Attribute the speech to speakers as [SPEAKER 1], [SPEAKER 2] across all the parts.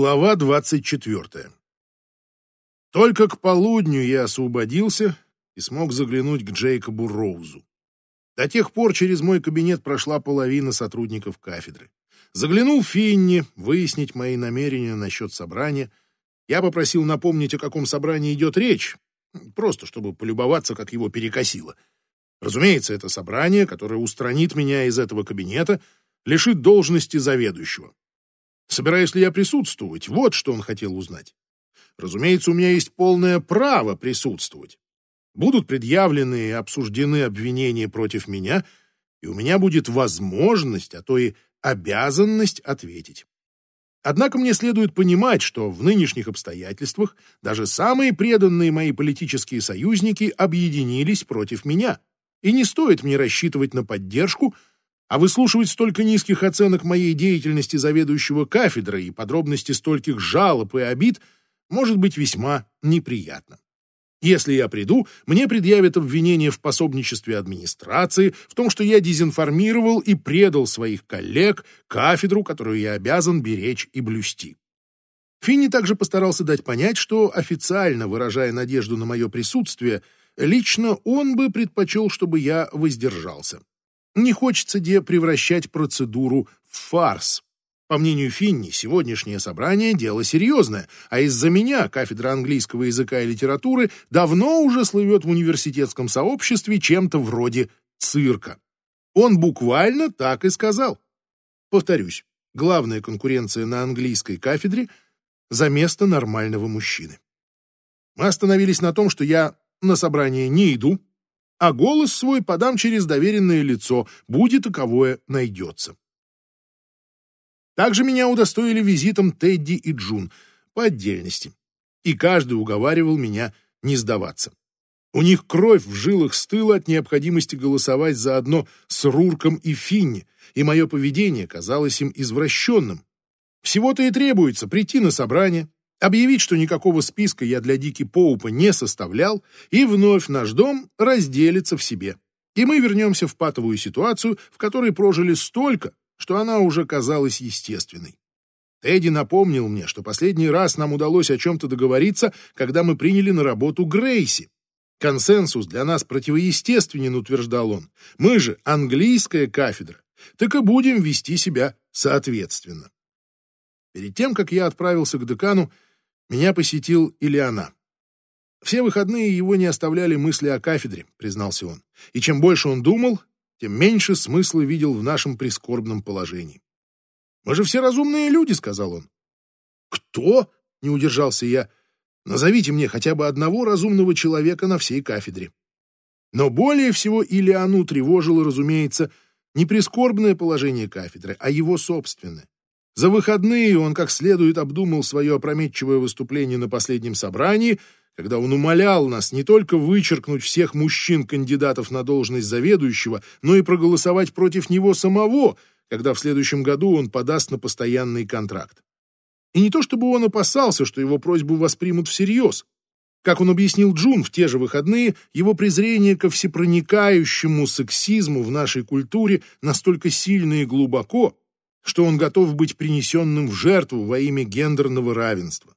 [SPEAKER 1] Глава 24. Только к полудню я освободился и смог заглянуть к Джейкобу Роузу. До тех пор через мой кабинет прошла половина сотрудников кафедры. Заглянул Финни, выяснить мои намерения насчет собрания. Я попросил напомнить, о каком собрании идет речь, просто чтобы полюбоваться, как его перекосило. Разумеется, это собрание, которое устранит меня из этого кабинета, лишит должности заведующего. Собираюсь ли я присутствовать? Вот что он хотел узнать. Разумеется, у меня есть полное право присутствовать. Будут предъявлены и обсуждены обвинения против меня, и у меня будет возможность, а то и обязанность ответить. Однако мне следует понимать, что в нынешних обстоятельствах даже самые преданные мои политические союзники объединились против меня, и не стоит мне рассчитывать на поддержку – а выслушивать столько низких оценок моей деятельности заведующего кафедрой и подробности стольких жалоб и обид может быть весьма неприятно. Если я приду, мне предъявят обвинение в пособничестве администрации, в том, что я дезинформировал и предал своих коллег, кафедру, которую я обязан беречь и блюсти. Финни также постарался дать понять, что, официально выражая надежду на мое присутствие, лично он бы предпочел, чтобы я воздержался. Не хочется где превращать процедуру в фарс. По мнению Финни, сегодняшнее собрание – дело серьезное, а из-за меня кафедра английского языка и литературы давно уже слывет в университетском сообществе чем-то вроде цирка. Он буквально так и сказал. Повторюсь, главная конкуренция на английской кафедре за место нормального мужчины. Мы остановились на том, что я на собрание не иду, а голос свой подам через доверенное лицо, будет таковое найдется. Также меня удостоили визитом Тедди и Джун по отдельности, и каждый уговаривал меня не сдаваться. У них кровь в жилах стыла от необходимости голосовать заодно с Рурком и Финни, и мое поведение казалось им извращенным. Всего-то и требуется прийти на собрание, объявить, что никакого списка я для Дики Поупа не составлял, и вновь наш дом разделится в себе. И мы вернемся в патовую ситуацию, в которой прожили столько, что она уже казалась естественной. Тедди напомнил мне, что последний раз нам удалось о чем-то договориться, когда мы приняли на работу Грейси. Консенсус для нас противоестественен, утверждал он. Мы же английская кафедра, так и будем вести себя соответственно. Перед тем, как я отправился к декану, меня посетил Ильяна. Все выходные его не оставляли мысли о кафедре, признался он. И чем больше он думал, тем меньше смысла видел в нашем прискорбном положении. «Мы же все разумные люди», — сказал он. «Кто?» — не удержался я. «Назовите мне хотя бы одного разумного человека на всей кафедре». Но более всего Илиану тревожило, разумеется, не прискорбное положение кафедры, а его собственное. За выходные он как следует обдумал свое опрометчивое выступление на последнем собрании, когда он умолял нас не только вычеркнуть всех мужчин-кандидатов на должность заведующего, но и проголосовать против него самого, когда в следующем году он подаст на постоянный контракт. И не то чтобы он опасался, что его просьбу воспримут всерьез. Как он объяснил Джун в те же выходные, его презрение ко всепроникающему сексизму в нашей культуре настолько сильно и глубоко, что он готов быть принесенным в жертву во имя гендерного равенства.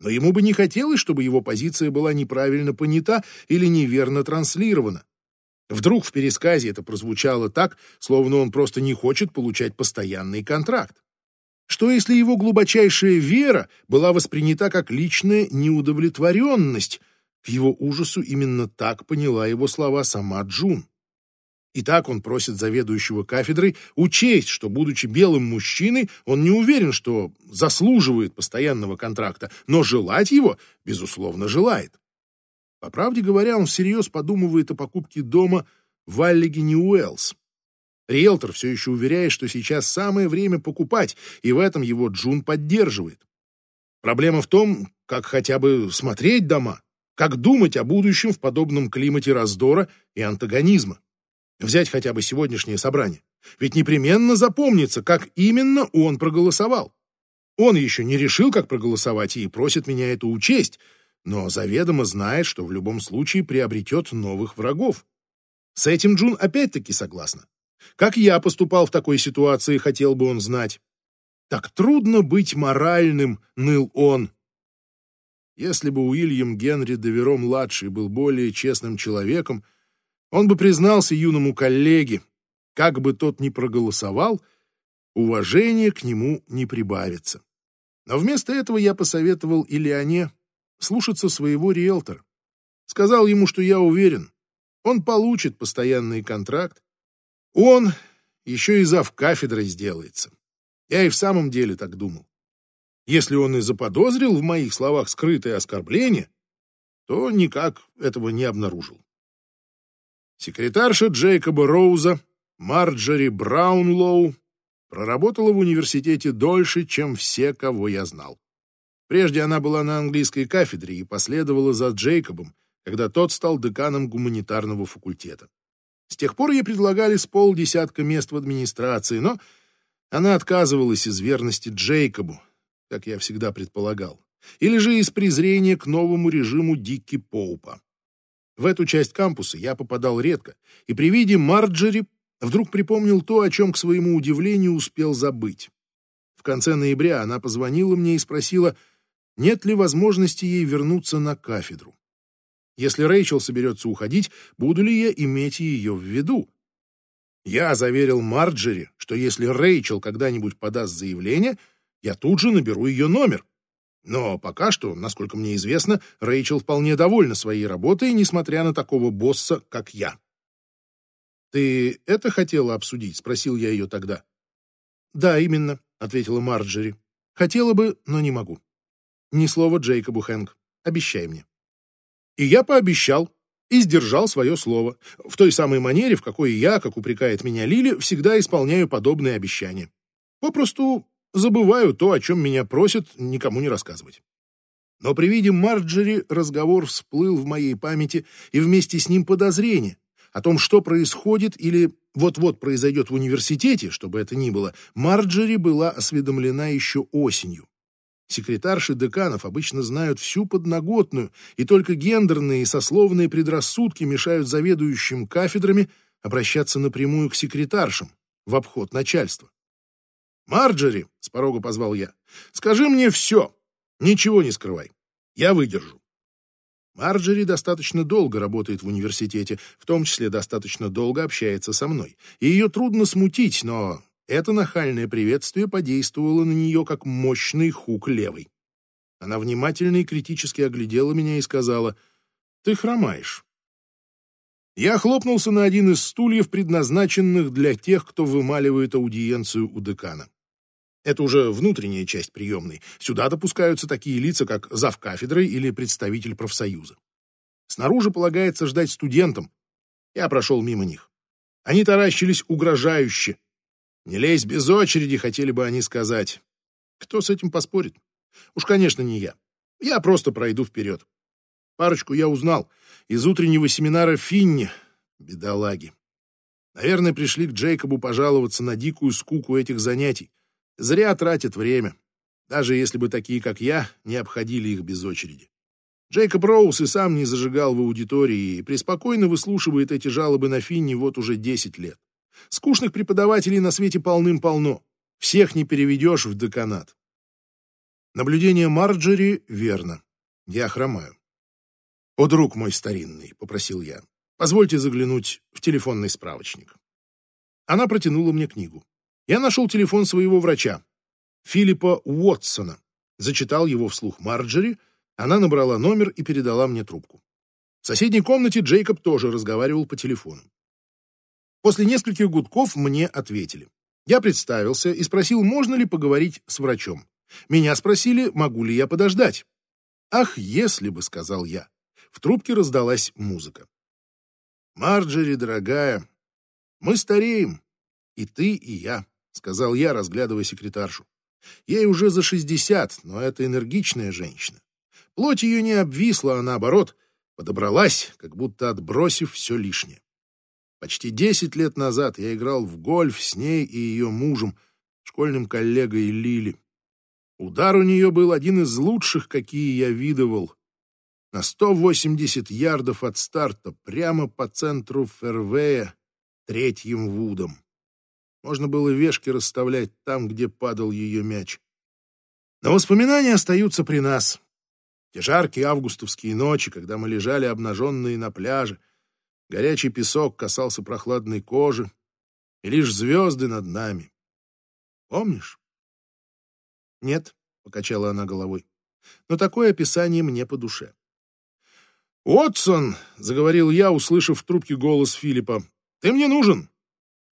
[SPEAKER 1] Но ему бы не хотелось, чтобы его позиция была неправильно понята или неверно транслирована. Вдруг в пересказе это прозвучало так, словно он просто не хочет получать постоянный контракт. Что если его глубочайшая вера была воспринята как личная неудовлетворенность? К его ужасу именно так поняла его слова сама Джун. И так он просит заведующего кафедрой учесть, что, будучи белым мужчиной, он не уверен, что заслуживает постоянного контракта, но желать его, безусловно, желает. По правде говоря, он всерьез подумывает о покупке дома в Аллигене Уэллс. Риэлтор все еще уверяет, что сейчас самое время покупать, и в этом его Джун поддерживает. Проблема в том, как хотя бы смотреть дома, как думать о будущем в подобном климате раздора и антагонизма. Взять хотя бы сегодняшнее собрание. Ведь непременно запомнится, как именно он проголосовал. Он еще не решил, как проголосовать, и просит меня это учесть, но заведомо знает, что в любом случае приобретет новых врагов. С этим Джун опять-таки согласна. Как я поступал в такой ситуации, хотел бы он знать. Так трудно быть моральным, ныл он. Если бы Уильям Генри Деверо-младший был более честным человеком, он бы признался юному коллеге, как бы тот ни проголосовал, уважение к нему не прибавится. Но вместо этого я посоветовал Ильяне слушаться своего риэлтора. Сказал ему, что я уверен, он получит постоянный контракт. Он еще и зав кафедрой сделается. Я и в самом деле так думал. Если он и заподозрил в моих словах скрытое оскорбление, то никак этого не обнаружил. Секретарша Джейкоба Роуза, Марджори Браунлоу, проработала в университете дольше, чем все, кого я знал. Прежде она была на английской кафедре и последовала за Джейкобом, когда тот стал деканом гуманитарного факультета. С тех пор ей предлагали с полдесятка мест в администрации, но она отказывалась из верности Джейкобу, как я всегда предполагал, или же из презрения к новому режиму Дикки Поупа. В эту часть кампуса я попадал редко, и при виде Марджери вдруг припомнил то, о чем, к своему удивлению, успел забыть. В конце ноября она позвонила мне и спросила, нет ли возможности ей вернуться на кафедру. Если Рэйчел соберется уходить, буду ли я иметь ее в виду? Я заверил Марджери, что если Рэйчел когда-нибудь подаст заявление, я тут же наберу ее номер. Но пока что, насколько мне известно, Рэйчел вполне довольна своей работой, несмотря на такого босса, как я. «Ты это хотела обсудить?» — спросил я ее тогда. «Да, именно», — ответила Марджери. «Хотела бы, но не могу. Ни слова Джейкобу, Хэнк. Обещай мне». И я пообещал, и сдержал свое слово, в той самой манере, в какой я, как упрекает меня Лили, всегда исполняю подобные обещания. Попросту забываю то, о чем меня просят никому не рассказывать. Но при виде Марджери разговор всплыл в моей памяти, и вместе с ним подозрение о том, что происходит или вот-вот произойдет в университете, чтобы это ни было, Марджери была осведомлена еще осенью. Секретарши деканов обычно знают всю подноготную, и только гендерные и сословные предрассудки мешают заведующим кафедрами обращаться напрямую к секретаршам в обход начальства. «Марджери», — с порога позвал я, — «скажи мне все, ничего не скрывай, я выдержу». Марджери достаточно долго работает в университете, в том числе достаточно долго общается со мной, и ее трудно смутить, но это нахальное приветствие подействовало на нее, как мощный хук левый. Она внимательно и критически оглядела меня и сказала, «Ты хромаешь». Я хлопнулся на один из стульев, предназначенных для тех, кто вымаливает аудиенцию у декана. Это уже внутренняя часть приемной. Сюда допускаются такие лица, как зав кафедрой или представитель профсоюза. Снаружи полагается ждать студентам. Я прошел мимо них. Они таращились угрожающе, не лезь без очереди, хотели бы они сказать. Кто с этим поспорит? Уж, конечно, не я. Я просто пройду вперед. Парочку я узнал из утреннего семинара Финни, бедолаги. Наверное, пришли к Джейкобу пожаловаться на дикую скуку этих занятий. Зря тратят время, даже если бы такие, как я, не обходили их без очереди. Джейкоб Роуз и сам не зажигал в аудитории и преспокойно выслушивает эти жалобы на Финни вот уже 10 лет. Скучных преподавателей на свете полным-полно. Всех не переведешь в деканат. Наблюдение Марджери верно. Я хромаю. «О, друг мой старинный», — попросил я, — «позвольте заглянуть в телефонный справочник». Она протянула мне книгу. Я нашел телефон своего врача, Филиппа Уотсона, зачитал его вслух Марджери, она набрала номер и передала мне трубку. В соседней комнате Джейкоб тоже разговаривал по телефону. После нескольких гудков мне ответили. Я представился и спросил, можно ли поговорить с врачом. Меня спросили, могу ли я подождать. «Ах, если бы», — сказал я. В трубке раздалась музыка. «Марджери, дорогая, мы стареем, и ты, и я», — сказал я, разглядывая секретаршу. Ей уже за шестьдесят, но это энергичная женщина. Плоть ее не обвисла, а наоборот, подобралась, как будто отбросив все лишнее. Почти десять лет назад я играл в гольф с ней и ее мужем, школьным коллегой Лили. Удар у нее был один из лучших, какие я видывал. На 180 ярдов от старта, прямо по центру фервея, третьим вудом. Можно было вешки расставлять там, где падал ее мяч. Но воспоминания остаются при нас. Те жаркие августовские ночи, когда мы лежали обнаженные на пляже, горячий песок касался прохладной кожи, и лишь звезды над нами. Помнишь? Нет, — покачала она головой, — но такое описание мне по душе. «Отсон!» — заговорил я, услышав в трубке голос Филиппа. «Ты мне нужен!»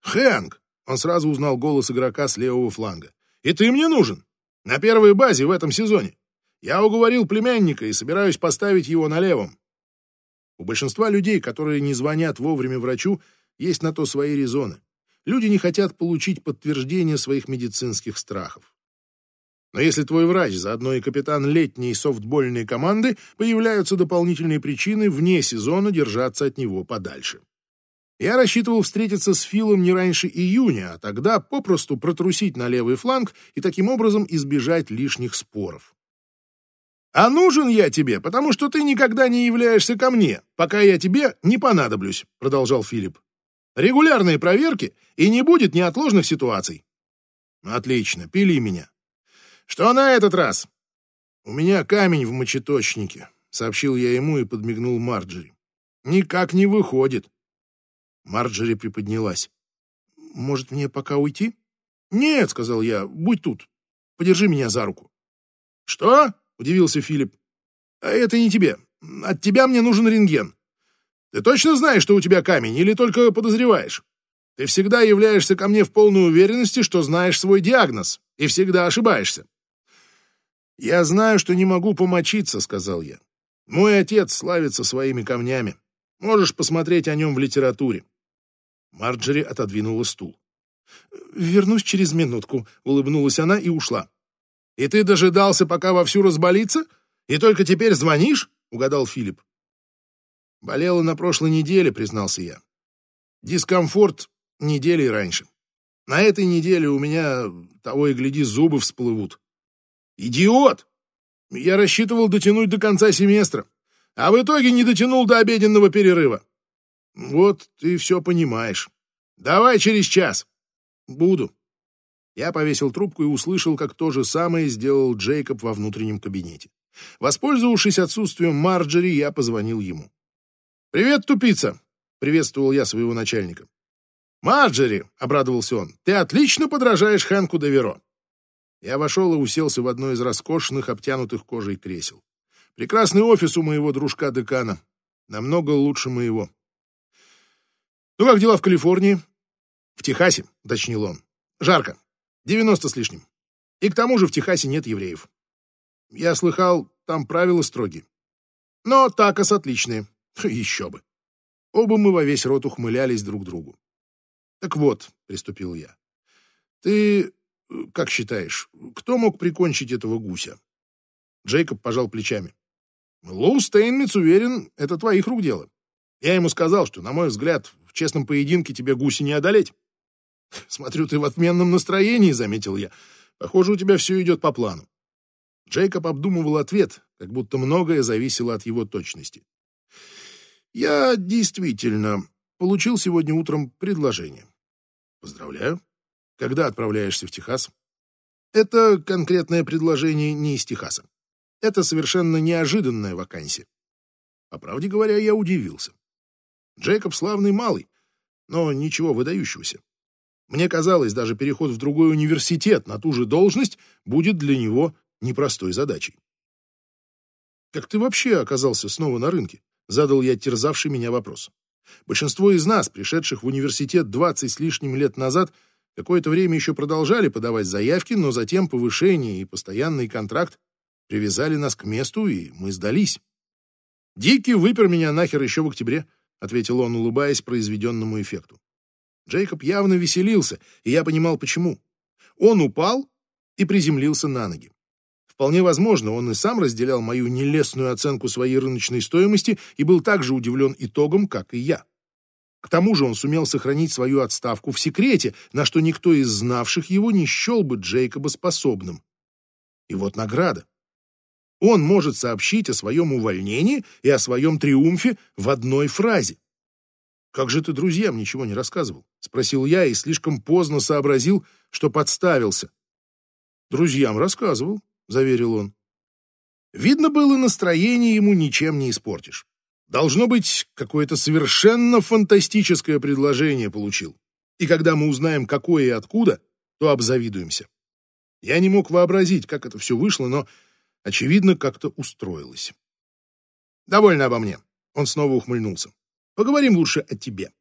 [SPEAKER 1] «Хэнк!» — он сразу узнал голос игрока с левого фланга. «И ты мне нужен! На первой базе в этом сезоне! Я уговорил племянника и собираюсь поставить его на левом!» У большинства людей, которые не звонят вовремя врачу, есть на то свои резоны. Люди не хотят получить подтверждение своих медицинских страхов. Но если твой врач, заодно и капитан летней софтбольной команды, появляются дополнительные причины вне сезона держаться от него подальше. Я рассчитывал встретиться с Филом не раньше июня, а тогда попросту протрусить на левый фланг и таким образом избежать лишних споров. «А нужен я тебе, потому что ты никогда не являешься ко мне, пока я тебе не понадоблюсь», — продолжал Филипп. «Регулярные проверки, и не будет неотложных ситуаций». «Отлично, пили меня. «Что на этот раз?» «У меня камень в мочеточнике», — сообщил я ему и подмигнул Марджери. «Никак не выходит». Марджери приподнялась. «Может, мне пока уйти?» «Нет», — сказал я, — «будь тут. Подержи меня за руку». «Что?» — удивился Филипп. «А это не тебе. От тебя мне нужен рентген. Ты точно знаешь, что у тебя камень, или только подозреваешь? Ты всегда являешься ко мне в полной уверенности, что знаешь свой диагноз, и всегда ошибаешься. «Я знаю, что не могу помочиться», — сказал я. «Мой отец славится своими камнями. Можешь посмотреть о нем в литературе». Марджери отодвинула стул. «Вернусь через минутку», — улыбнулась она и ушла. «И ты дожидался, пока вовсю разболится? И только теперь звонишь?» — угадал Филипп. «Болела на прошлой неделе», — признался я. «Дискомфорт недели раньше. На этой неделе у меня, того и гляди, зубы всплывут. Идиот! Я рассчитывал дотянуть до конца семестра, а в итоге не дотянул до обеденного перерыва. Вот ты все понимаешь. Давай через час. Буду. Я повесил трубку и услышал, как то же самое сделал Джейкоб во внутреннем кабинете. Воспользовавшись отсутствием Марджери, я позвонил ему. «Привет, тупица!» — приветствовал я своего начальника. «Марджери!» — обрадовался он. «Ты отлично подражаешь Хэнку Деверо. Я вошел и уселся в одно из роскошных, обтянутых кожей кресел. Прекрасный офис у моего дружка-декана. Намного лучше моего. «Ну, как дела в Калифорнии?» «В Техасе», — уточнил он. «Жарко. Девяносто с лишним. И к тому же в Техасе нет евреев. Я слыхал, там правила строгие. Но такос отличные. Еще бы». Оба мы во весь рот ухмылялись друг другу. «Так вот», — приступил я, — «ты как считаешь, кто мог прикончить этого гуся? Джейкоб пожал плечами. Лоу Стейнмитс уверен, это твоих рук дело. Я ему сказал, что, на мой взгляд, честном поединке тебе гуси не одолеть. Смотрю, ты в отменном настроении, заметил я. Похоже, у тебя все идет по плану. Джейкоб обдумывал ответ, как будто многое зависело от его точности. Я действительно получил сегодня утром предложение. Поздравляю. Когда отправляешься в Техас? Это конкретное предложение не из Техаса. Это совершенно неожиданная вакансия. По правде говоря, я удивился. Джейкоб славный малый, но ничего выдающегося. Мне казалось, даже переход в другой университет на ту же должность будет для него непростой задачей. «Как ты вообще оказался снова на рынке?» — задал я терзавший меня вопрос. Большинство из нас, пришедших в университет двадцать с лишним лет назад, Какое-то время еще продолжали подавать заявки, но затем повышение и постоянный контракт привязали нас к месту, и мы сдались. «Дикий выпер меня нахер еще в октябре», — ответил он, улыбаясь произведенному эффекту. Джейкоб явно веселился, и я понимал, почему. Он упал и приземлился на ноги. Вполне возможно, он и сам разделял мою нелестную оценку своей рыночной стоимости и был так же удивлен итогом, как и я. К тому же он сумел сохранить свою отставку в секрете, на что никто из знавших его не счел бы Джейкоба способным. И вот награда. Он может сообщить о своем увольнении и о своем триумфе в одной фразе. Как же ты друзьям ничего не рассказывал? Спросил я и слишком поздно сообразил, что подставился. Друзьям рассказывал, заверил он. Видно было, настроение ему ничем не испортишь. Должно быть, какое-то совершенно фантастическое предложение получил. И когда мы узнаем, какое и откуда, то обзавидуемся. Я не мог вообразить, как это все вышло, но, очевидно, как-то устроилось. «Довольно обо мне», — он снова ухмыльнулся. «Поговорим лучше о тебе.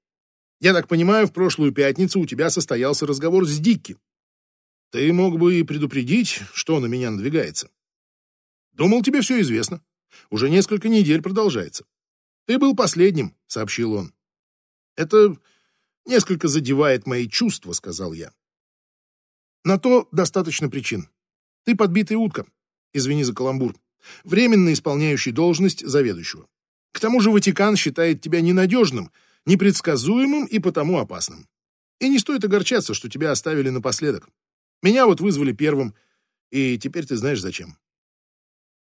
[SPEAKER 1] Я так понимаю, в прошлую пятницу у тебя состоялся разговор с Дикки. Ты мог бы и предупредить, что на меня надвигается. Думал, тебе все известно. Уже несколько недель продолжается. Ты был последним, сообщил он. Это несколько задевает мои чувства, сказал я. На то достаточно причин. Ты подбитая утка. Извини за каламбур. Временно исполняющий должность заведующего. К тому же Ватикан считает тебя ненадежным, непредсказуемым и потому опасным. И не стоит огорчаться, что тебя оставили напоследок. Меня вот вызвали первым, и теперь ты знаешь зачем.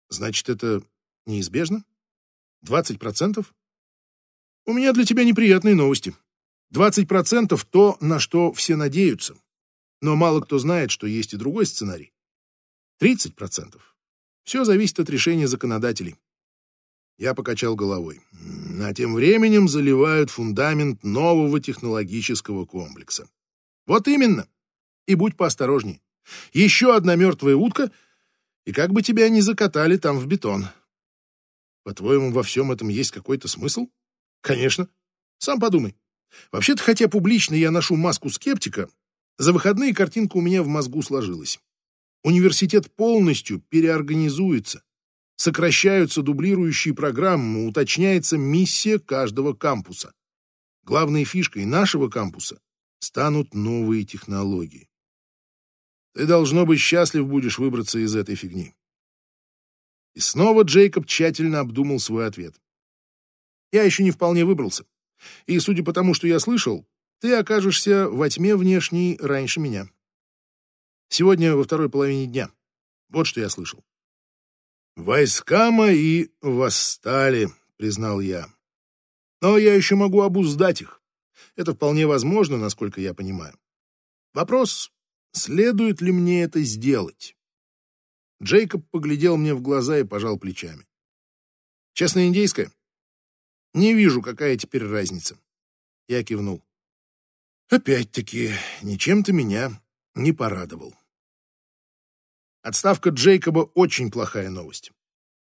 [SPEAKER 1] Значит, это неизбежно? 20%? У меня для тебя неприятные новости. 20% то, на что все надеются. Но мало кто знает, что есть и другой сценарий. 30%. Все зависит от решения законодателей. Я покачал головой. А тем временем заливают фундамент нового технологического комплекса. Вот именно. И будь поосторожней. Еще одна мертвая утка, и как бы тебя ни закатали там в бетон. По-твоему, во всем этом есть какой-то смысл? Конечно. Сам подумай. Вообще-то, хотя публично я ношу маску скептика, за выходные картинка у меня в мозгу сложилась. Университет полностью переорганизуется. Сокращаются дублирующие программы, уточняется миссия каждого кампуса. Главной фишкой нашего кампуса станут новые технологии. Ты, должно быть, счастлив будешь выбраться из этой фигни. И снова Джейкоб тщательно обдумал свой ответ. Я еще не вполне выбрался. И, судя по тому, что я слышал, ты окажешься во тьме внешней раньше меня. Сегодня во второй половине дня. Вот что я слышал. «Войска мои восстали», — признал я. «Но я еще могу обуздать их. Это вполне возможно, насколько я понимаю. Вопрос, следует ли мне это сделать?» Джейкоб поглядел мне в глаза и пожал плечами. «Честно индейское? Не вижу, какая теперь разница». Я кивнул. «Опять-таки, ничем ты меня не порадовал». Отставка Джейкоба очень плохая новость.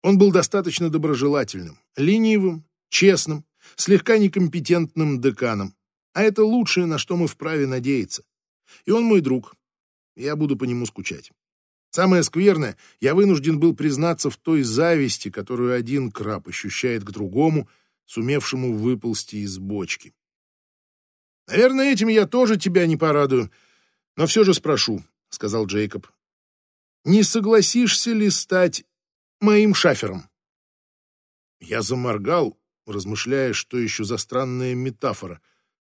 [SPEAKER 1] Он был достаточно доброжелательным, ленивым, честным, слегка некомпетентным деканом. А это лучшее, на что мы вправе надеяться. И он мой друг. Я буду по нему скучать. Самое скверное, я вынужден был признаться в той зависти, которую один краб ощущает к другому, сумевшему выползти из бочки. «Наверное, этим я тоже тебя не порадую, но все же спрошу», — сказал Джейкоб. «Не согласишься ли стать моим шафером?» Я заморгал, размышляя, что еще за странная метафора.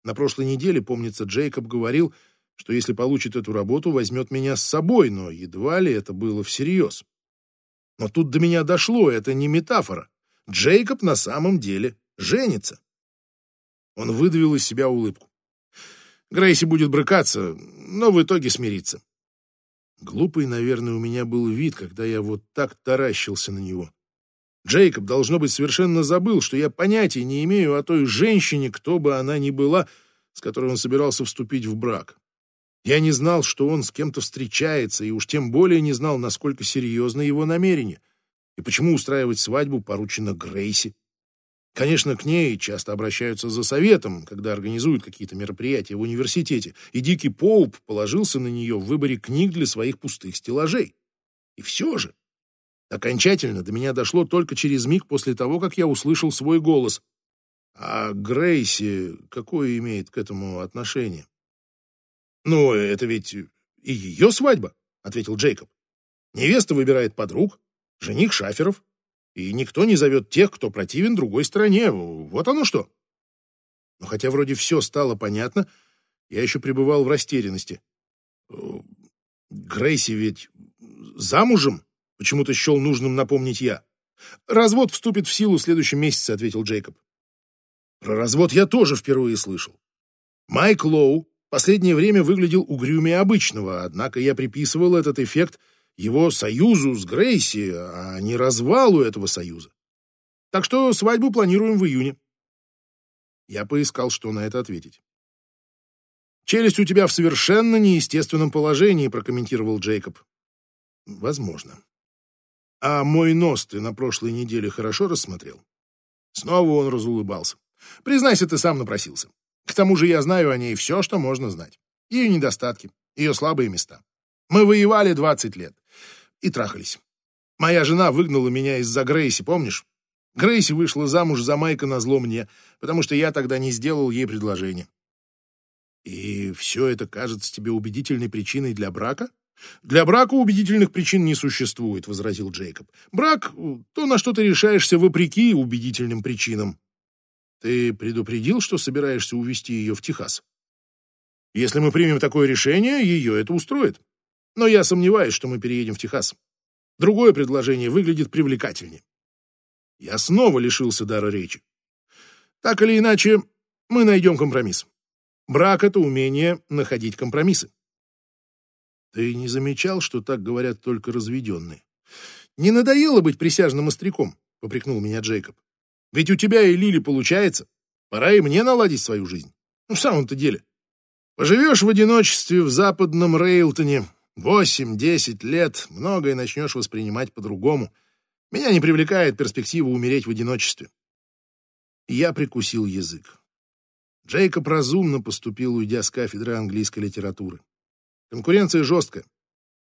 [SPEAKER 1] На прошлой неделе, помнится, Джейкоб говорил — что если получит эту работу, возьмет меня с собой, но едва ли это было всерьез. Но тут до меня дошло, это не метафора. Джейкоб на самом деле женится. Он выдавил из себя улыбку. Грейси будет брыкаться, но в итоге смирится. Глупый, наверное, у меня был вид, когда я вот так таращился на него. Джейкоб, должно быть, совершенно забыл, что я понятия не имею о той женщине, кто бы она ни была, с которой он собирался вступить в брак. Я не знал, что он с кем-то встречается, и уж тем более не знал, насколько серьезно его намерение, и почему устраивать свадьбу поручено Грейси. Конечно, к ней часто обращаются за советом, когда организуют какие-то мероприятия в университете, и Дикий Поуп положился на нее в выборе книг для своих пустых стеллажей. И все же, окончательно до меня дошло только через миг после того, как я услышал свой голос. А Грейси какое имеет к этому отношение? «Ну, это ведь и ее свадьба», — ответил Джейкоб. «Невеста выбирает подруг, жених шаферов, и никто не зовет тех, кто противен другой стороне. Вот оно что». Но хотя вроде все стало понятно, я еще пребывал в растерянности. «Грейси ведь замужем?» — почему-то счел нужным напомнить я. «Развод вступит в силу в следующем месяце», — ответил Джейкоб. Про развод я тоже впервые слышал. Майк Лоу последнее время выглядел угрюмее обычного, однако я приписывал этот эффект его союзу с Грейси, а не развалу этого союза. Так что свадьбу планируем в июне. Я поискал, что на это ответить. «Челюсть у тебя в совершенно неестественном положении», — прокомментировал Джейкоб. «Возможно. А мой нос ты на прошлой неделе хорошо рассмотрел?» Снова он разулыбался. «Признайся, ты сам напросился. К тому же я знаю о ней все, что можно знать. Ее недостатки, ее слабые места. Мы воевали 20 лет и трахались. Моя жена выгнала меня из-за Грейси, помнишь? Грейси вышла замуж за Майка на зло мне, потому что я тогда не сделал ей предложение. И все это кажется тебе убедительной причиной для брака? Для брака убедительных причин не существует, возразил Джейкоб. Брак — то, на что ты решаешься вопреки убедительным причинам. Ты предупредил, что собираешься увезти ее в Техас? Если мы примем такое решение, ее это устроит. Но я сомневаюсь, что мы переедем в Техас. Другое предложение выглядит привлекательнее. Я снова лишился дара речи. Так или иначе, мы найдем компромисс. Брак — это умение находить компромиссы. Ты не замечал, что так говорят только разведенные? Не надоело быть присяжным остряком, — попрекнул меня Джейкоб. Ведь у тебя и Лили получается. Пора и мне наладить свою жизнь. Ну, в самом-то деле. Поживешь в одиночестве в западном Рейлтоне восемь-десять лет, многое начнешь воспринимать по-другому. Меня не привлекает перспектива умереть в одиночестве. Я прикусил язык. Джейкоб разумно поступил, уйдя с кафедры английской литературы. Конкуренция жесткая.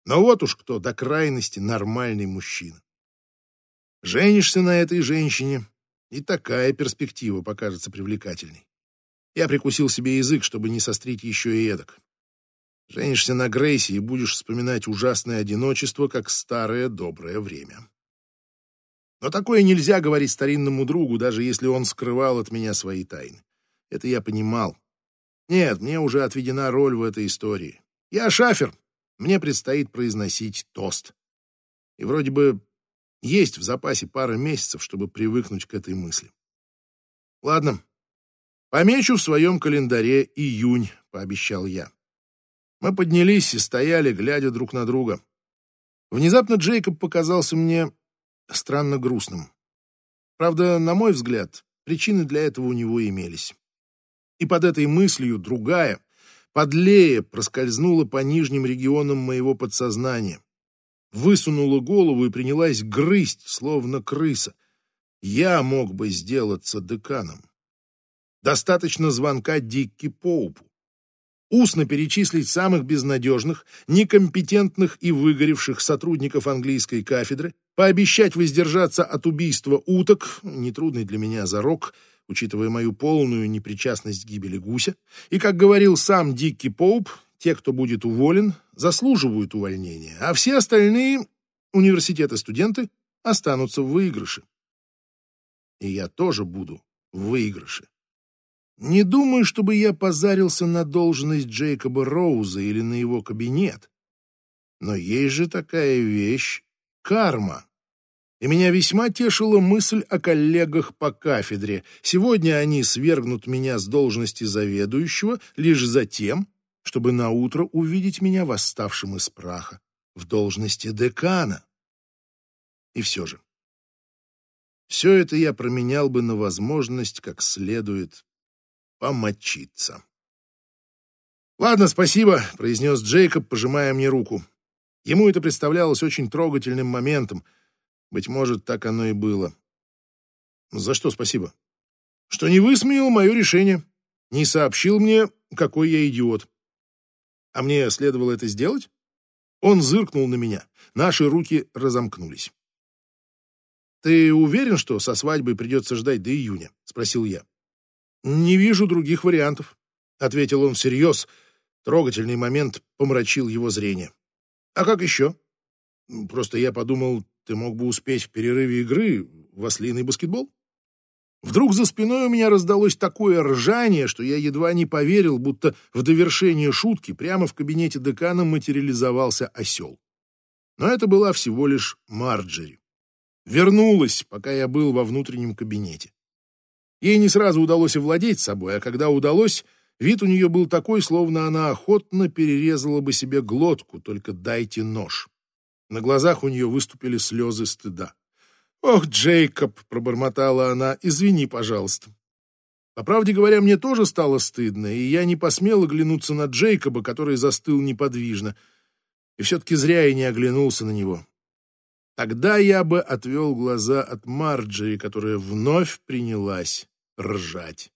[SPEAKER 1] Но вот уж кто до крайности нормальный мужчина. Женишься на этой женщине, и такая перспектива покажется привлекательной. Я прикусил себе язык, чтобы не сострить еще и эдак. Женишься на Грейсе и будешь вспоминать ужасное одиночество, как старое доброе время. Но такое нельзя говорить старинному другу, даже если он скрывал от меня свои тайны. Это я понимал. Нет, мне уже отведена роль в этой истории. Я шафер, мне предстоит произносить тост. И вроде бы есть в запасе пара месяцев, чтобы привыкнуть к этой мысли. Ладно, помечу в своем календаре июнь, пообещал я. Мы поднялись и стояли, глядя друг на друга. Внезапно Джейкоб показался мне странно грустным. Правда, на мой взгляд, причины для этого у него имелись. И под этой мыслью другая, подлее, проскользнула по нижним регионам моего подсознания высунула голову и принялась грызть, словно крыса. Я мог бы сделаться деканом. Достаточно звонка Дикки Поупу. Устно перечислить самых безнадежных, некомпетентных и выгоревших сотрудников английской кафедры, пообещать воздержаться от убийства уток, нетрудный для меня зарок, учитывая мою полную непричастность гибели гуся, и, как говорил сам Дикки Поуп, те, кто будет уволен, заслуживают увольнения, а все остальные университеты студенты останутся в выигрыше. И я тоже буду в выигрыше. Не думаю, чтобы я позарился на должность Джейкоба Роуза или на его кабинет. Но есть же такая вещь — карма. И меня весьма тешила мысль о коллегах по кафедре. Сегодня они свергнут меня с должности заведующего лишь за тем, чтобы наутро увидеть меня восставшим из праха в должности декана. И все же, все это я променял бы на возможность как следует помочиться. «Ладно, спасибо», — произнес Джейкоб, пожимая мне руку. Ему это представлялось очень трогательным моментом. Быть может, так оно и было. «За что спасибо?» «Что не высмеял мое решение, не сообщил мне, какой я идиот. А мне следовало это сделать? Он зыркнул на меня. Наши руки разомкнулись. «Ты уверен, что со свадьбой придется ждать до июня?» — спросил я. «Не вижу других вариантов», — ответил он всерьез. Трогательный момент помрачил его зрение. «А как еще?» «Просто я подумал, ты мог бы успеть в перерыве игры в ослиный баскетбол?» Вдруг за спиной у меня раздалось такое ржание, что я едва не поверил, будто в довершение шутки прямо в кабинете декана материализовался осел. Но это была всего лишь Марджери. Вернулась, пока я был во внутреннем кабинете. Ей не сразу удалось овладеть собой, а когда удалось, вид у нее был такой, словно она охотно перерезала бы себе глотку, только дайте нож. На глазах у нее выступили слезы стыда. «Ох, Джейкоб!» — пробормотала она. «Извини, пожалуйста». По правде говоря, мне тоже стало стыдно, и я не посмел оглянуться на Джейкоба, который застыл неподвижно. И все-таки зря я не оглянулся на него. Тогда я бы отвел глаза от Марджери, которая вновь принялась ржать.